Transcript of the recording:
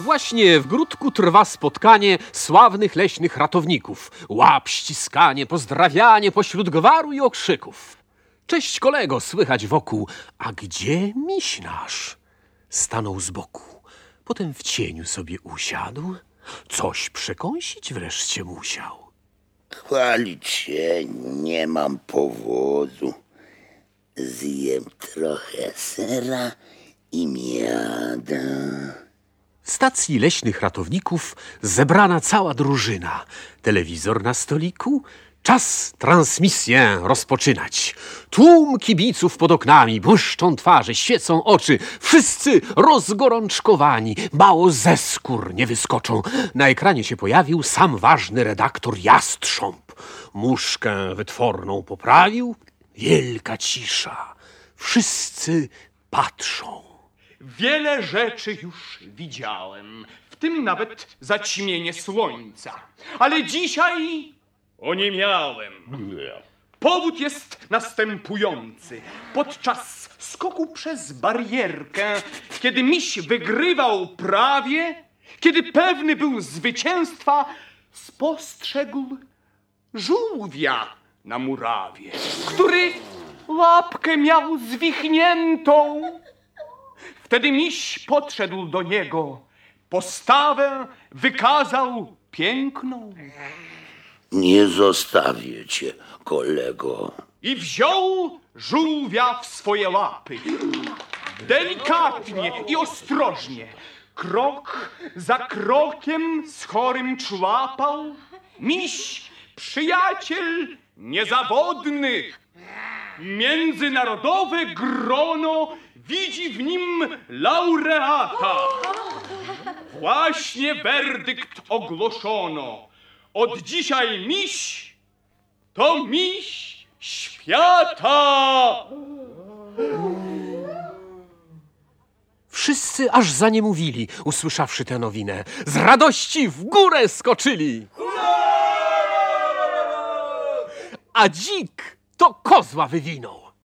Właśnie w Gródku trwa spotkanie sławnych leśnych ratowników. Łap, ściskanie, pozdrawianie pośród gwaru i okrzyków. Cześć kolego, słychać wokół. A gdzie miś nasz? Stanął z boku. Potem w cieniu sobie usiadł. Coś przekąsić wreszcie musiał. Chwalić się nie mam powodu. Zjem trochę sera i miada. Stacji leśnych ratowników zebrana cała drużyna. Telewizor na stoliku. Czas transmisję rozpoczynać. Tłum kibiców pod oknami, błyszczą twarze, świecą oczy. Wszyscy rozgorączkowani, mało ze skór nie wyskoczą. Na ekranie się pojawił sam ważny redaktor Jastrząb. Muszkę wytworną poprawił. Wielka cisza. Wszyscy patrzą. Wiele rzeczy już widziałem, w tym nawet zaćmienie słońca. Ale dzisiaj oniemiałem. Powód jest następujący. Podczas skoku przez barierkę, kiedy miś wygrywał prawie, kiedy pewny był zwycięstwa, spostrzegł żółwia na murawie, który łapkę miał zwichniętą. Wtedy miś podszedł do niego, postawę wykazał piękną Nie zostawię cię, kolego. i wziął żółwia w swoje łapy. Delikatnie i ostrożnie, krok za krokiem z chorym człapał. Miś, przyjaciel niezawodny, międzynarodowe grono widzi w nim laureata. Właśnie werdykt ogłoszono. Od dzisiaj miś to miś świata. Wszyscy aż za nie mówili, usłyszawszy tę nowinę. Z radości w górę skoczyli. A dzik to kozła wywinął.